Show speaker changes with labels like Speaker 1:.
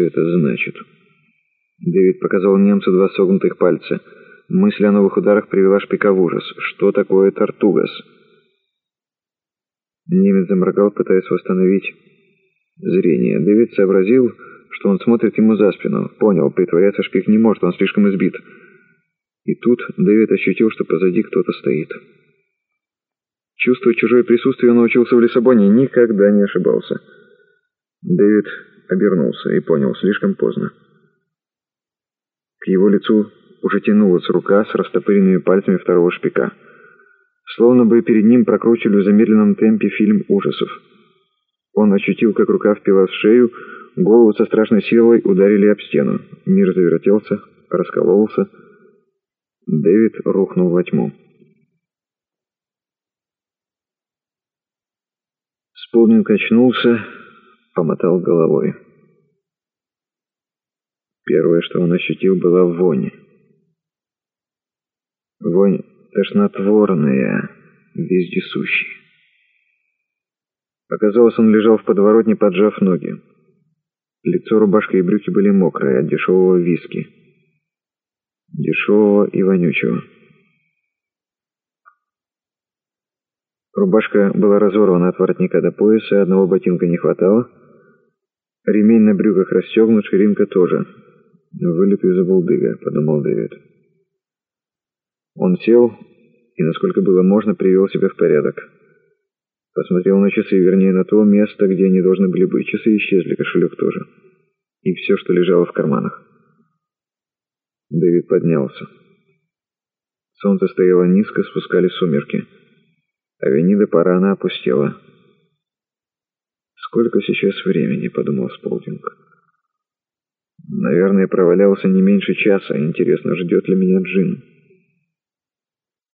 Speaker 1: все это значит?» Дэвид показал немцу два согнутых пальца. Мысль о новых ударах привела шпика в ужас. «Что такое Тартугас?» Немец заморгал, пытаясь восстановить зрение. Дэвид сообразил, что он смотрит ему за спину. Понял, притворяться шпик не может, он слишком избит. И тут Дэвид ощутил, что позади кто-то стоит. Чувствовать чужое присутствие он научился в Лиссабоне никогда не ошибался. Дэвид обернулся и понял, слишком поздно. К его лицу уже тянулась рука с растопыренными пальцами второго шпика. Словно бы перед ним прокручивали в замедленном темпе фильм ужасов. Он ощутил, как рука впилась в шею, голову со страшной силой ударили об стену. Мир завертелся, раскололся. Дэвид рухнул во тьму. Сполнин качнулся, помотал головой. Первое, что он ощутил, была вонь. Вонь тошнотворная, вездесущая. Оказалось, он лежал в подворотне, поджав ноги. Лицо, рубашка и брюки были мокрые от дешевого виски. Дешевого и вонючего. Рубашка была разорвана от воротника до пояса, одного ботинка не хватало. Ремень на брюках расстегнут, ширинка тоже. «Вылет из обалдыга», — подумал Дэвид. Он сел и, насколько было можно, привел себя в порядок. Посмотрел на часы, вернее, на то место, где они должны были быть. Часы исчезли, кошелек тоже. И все, что лежало в карманах. Дэвид поднялся. Солнце стояло низко, спускались сумерки. Авенида Парана опустела. «Сколько сейчас времени?» — подумал Сполдинг. «Наверное, провалялся не меньше часа. Интересно, ждет ли меня Джин?»